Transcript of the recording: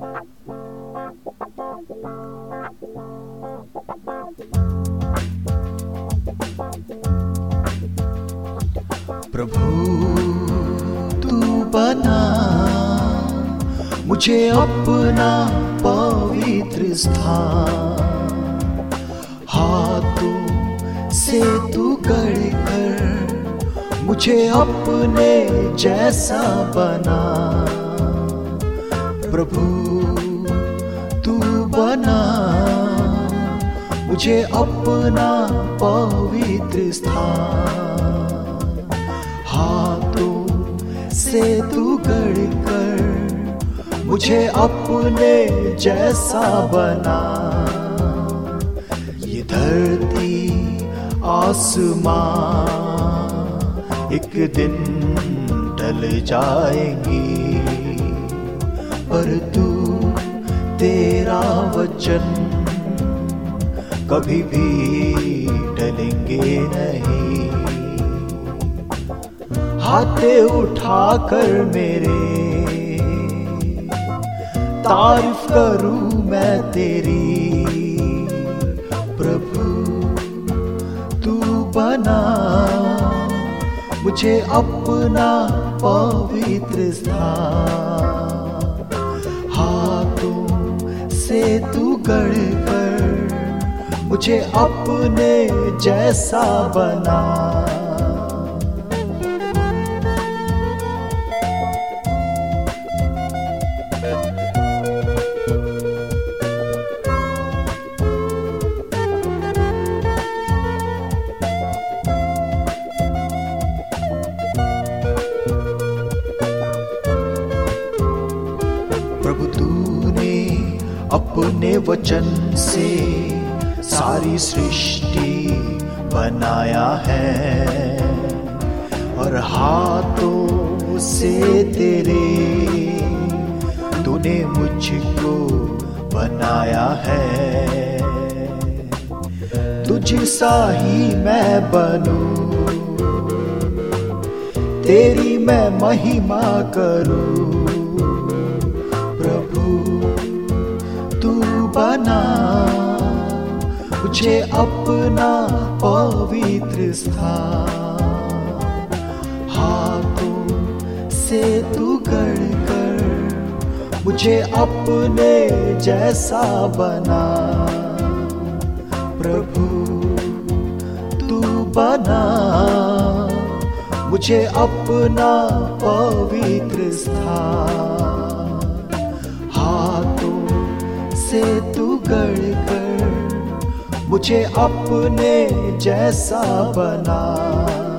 प्रभु, तू बना मुझे अपना पवित्र स्थान। हाथों से तू गढ़ कर मुझे अपने जैसा बना। प्रभु, तू बना। मुझे अपना पवित्र स्थान। हाथों से तू गढ़ कर मुझे अपने जैसा बना। ये धरती आसमां, एक दिन ढल जाएँगी। पर तू तेरा वचन कभी भी टलेंगे नहीं। हाथे उठाकर मेरे, तारीफ़ करूँ मैं तेरी। प्रभु, तू बना मुझे अपना पवित्र स्थान। से तू गढ़ कर मुझे अपने जैसा बना। प्रभु तूने अपने वचन से सारी सृष्टि बनाया है। और हाथों से तेरे तूने मुझको बनाया है। तुझ सा ही मैं बनूं, तेरी मैं महिमा करूँ। मुझे अपना पवित्र स्थान। हाथों से तू गढ़ कर मुझे अपने जैसा बना। प्रभु, तू बना। मुझे अपना पवित्र स्थान। हाथों से तू गढ़ मुझे अपने जैसा बना।